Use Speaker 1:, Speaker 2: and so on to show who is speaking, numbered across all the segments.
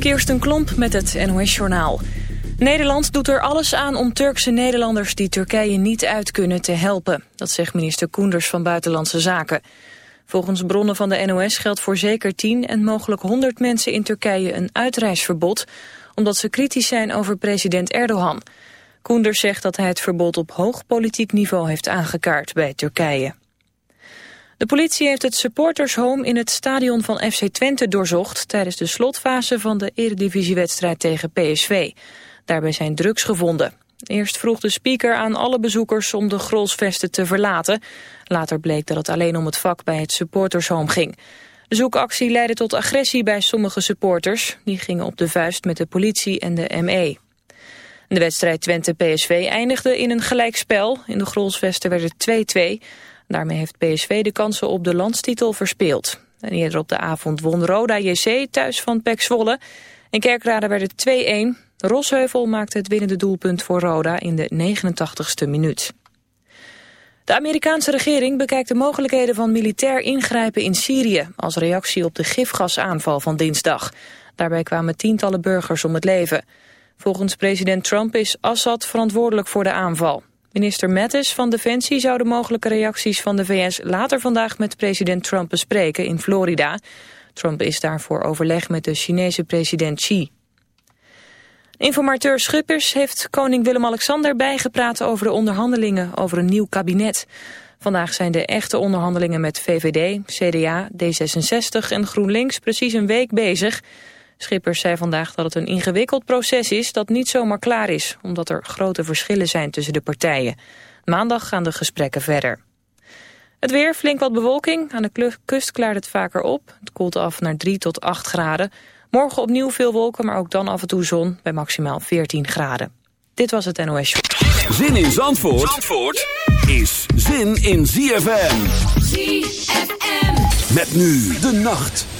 Speaker 1: Kirsten Klomp met het NOS-journaal. Nederland doet er alles aan om Turkse Nederlanders die Turkije niet uit kunnen te helpen. Dat zegt minister Koenders van Buitenlandse Zaken. Volgens bronnen van de NOS geldt voor zeker 10 en mogelijk 100 mensen in Turkije een uitreisverbod... omdat ze kritisch zijn over president Erdogan. Koenders zegt dat hij het verbod op hoog politiek niveau heeft aangekaart bij Turkije. De politie heeft het supportershome in het stadion van FC Twente doorzocht... tijdens de slotfase van de eredivisiewedstrijd tegen PSV. Daarbij zijn drugs gevonden. Eerst vroeg de speaker aan alle bezoekers om de grolsvesten te verlaten. Later bleek dat het alleen om het vak bij het supportershome ging. De zoekactie leidde tot agressie bij sommige supporters. Die gingen op de vuist met de politie en de ME. De wedstrijd Twente-PSV eindigde in een gelijkspel. In de grolsvesten werd het 2-2... Daarmee heeft PSV de kansen op de landstitel verspeeld. En eerder op de avond won Roda JC thuis van PEC Zwolle. In Kerkrade werd het 2-1. Rosheuvel maakte het winnende doelpunt voor Roda in de 89ste minuut. De Amerikaanse regering bekijkt de mogelijkheden van militair ingrijpen in Syrië... als reactie op de gifgasaanval van dinsdag. Daarbij kwamen tientallen burgers om het leven. Volgens president Trump is Assad verantwoordelijk voor de aanval. Minister Mattis van Defensie zou de mogelijke reacties van de VS later vandaag met president Trump bespreken in Florida. Trump is daarvoor overleg met de Chinese president Xi. Informateur Schippers heeft koning Willem-Alexander bijgepraat over de onderhandelingen over een nieuw kabinet. Vandaag zijn de echte onderhandelingen met VVD, CDA, D66 en GroenLinks precies een week bezig. Schippers zei vandaag dat het een ingewikkeld proces is dat niet zomaar klaar is, omdat er grote verschillen zijn tussen de partijen. Maandag gaan de gesprekken verder. Het weer, flink wat bewolking. Aan de kust klaart het vaker op. Het koelt af naar 3 tot 8 graden. Morgen opnieuw veel wolken, maar ook dan af en toe zon bij maximaal 14 graden. Dit was het NOS Show.
Speaker 2: Zin in Zandvoort, Zandvoort is zin in ZFM.
Speaker 3: ZFM.
Speaker 2: Met nu de nacht.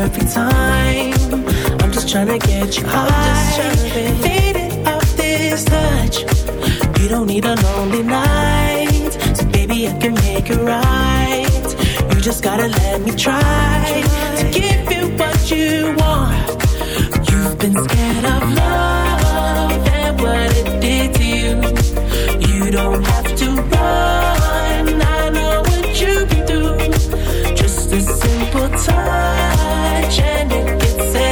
Speaker 4: perfect time. I'm just trying to get you high. I'm just trying to faded off this touch. You don't need a lonely night, so baby I can make it right. You just gotta let me try to give you what you want. You've been scared of love and what it did to you. You don't have to run. I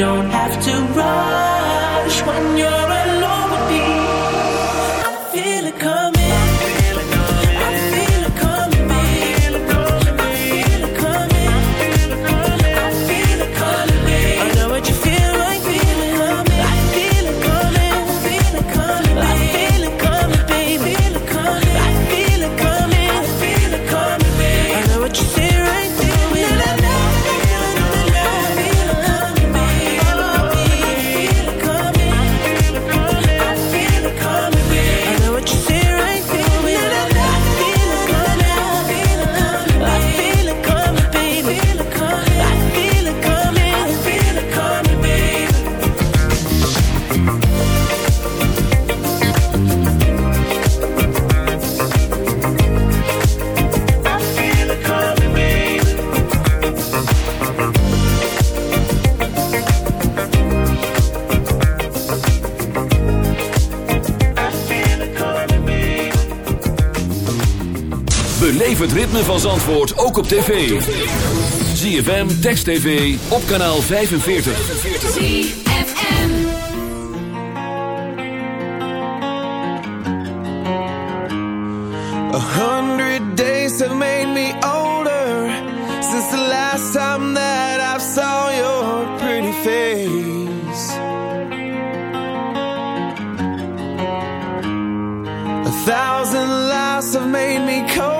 Speaker 4: het
Speaker 2: ritme van Zandvoort ook op tv. ZFM, Text TV, op kanaal 45.
Speaker 5: ZFM
Speaker 6: A hundred days have made me older Since the last time that I saw your pretty face A thousand lives have made me cold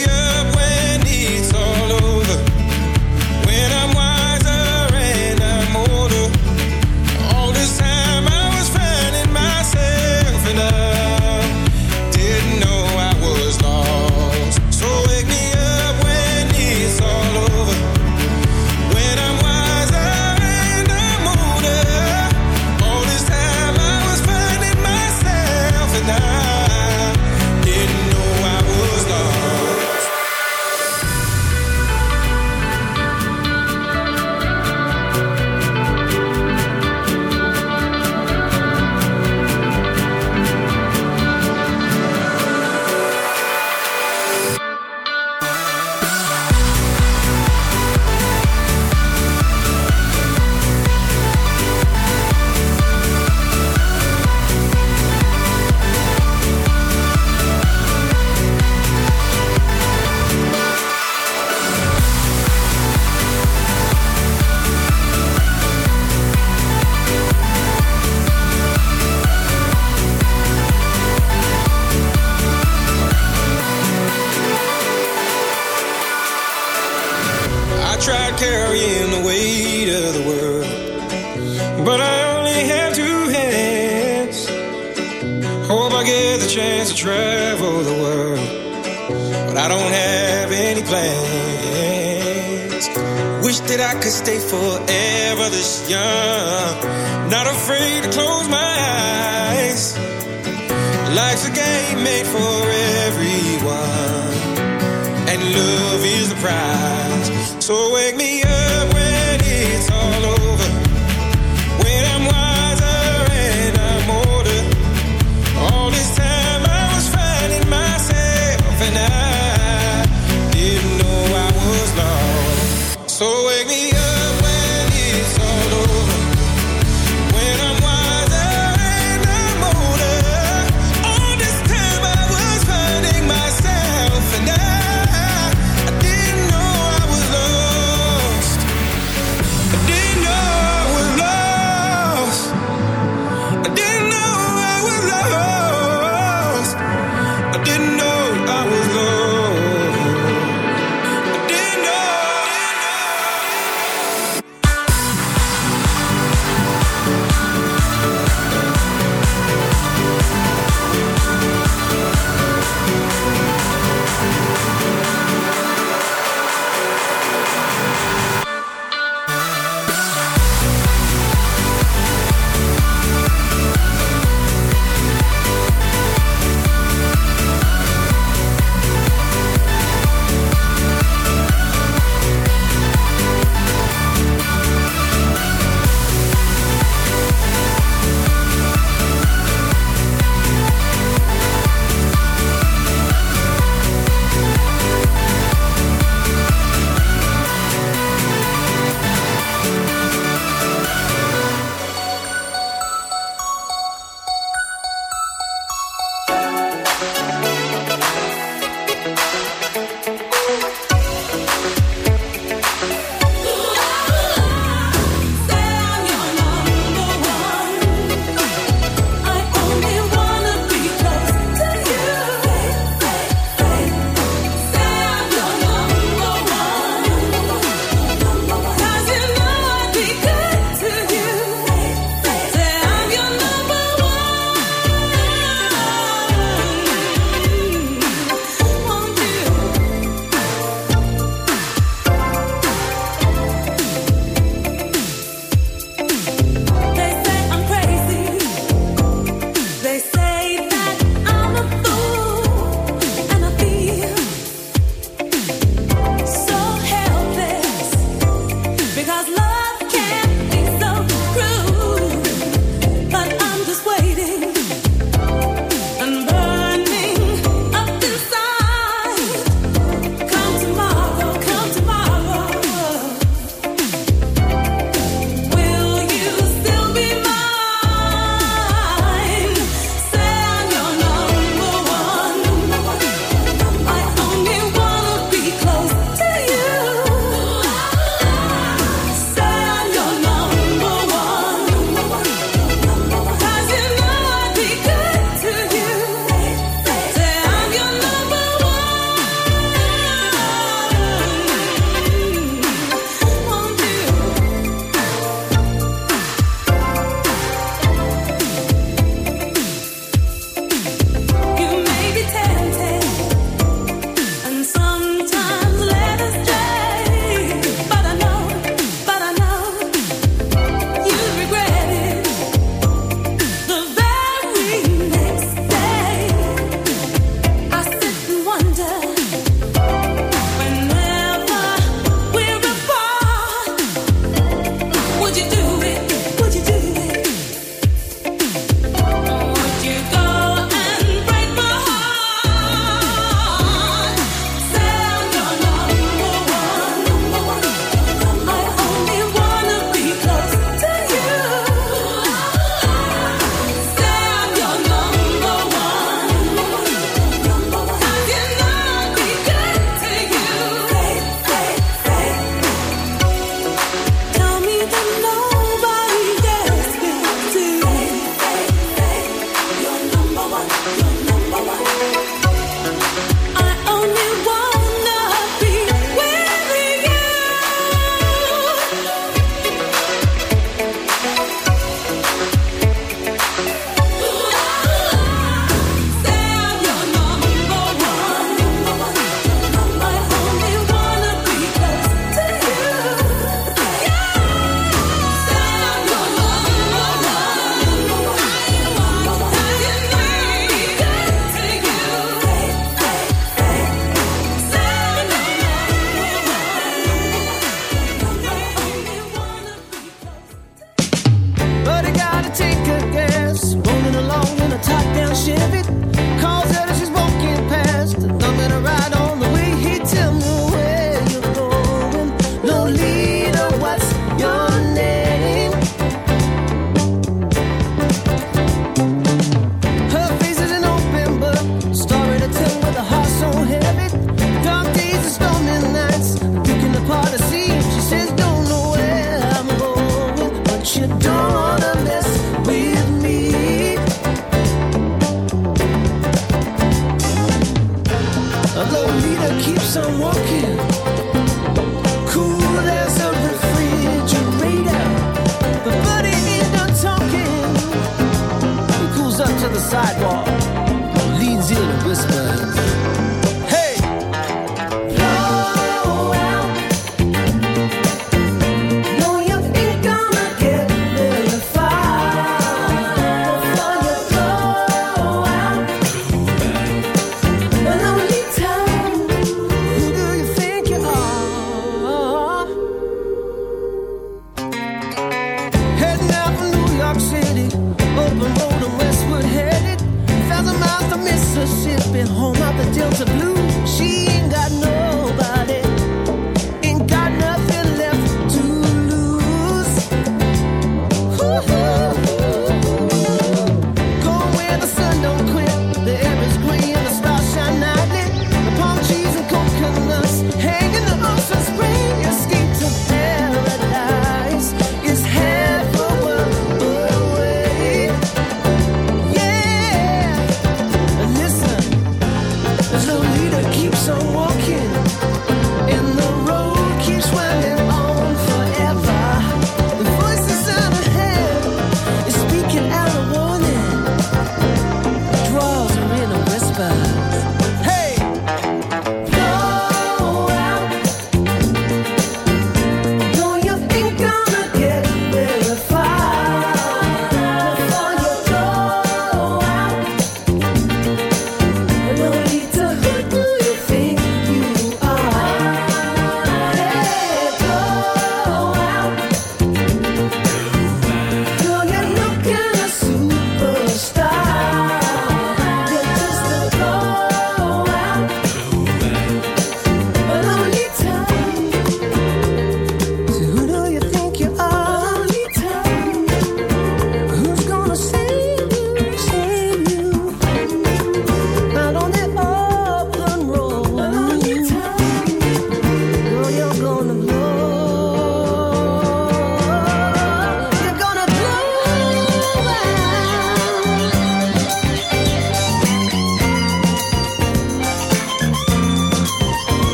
Speaker 7: stay forever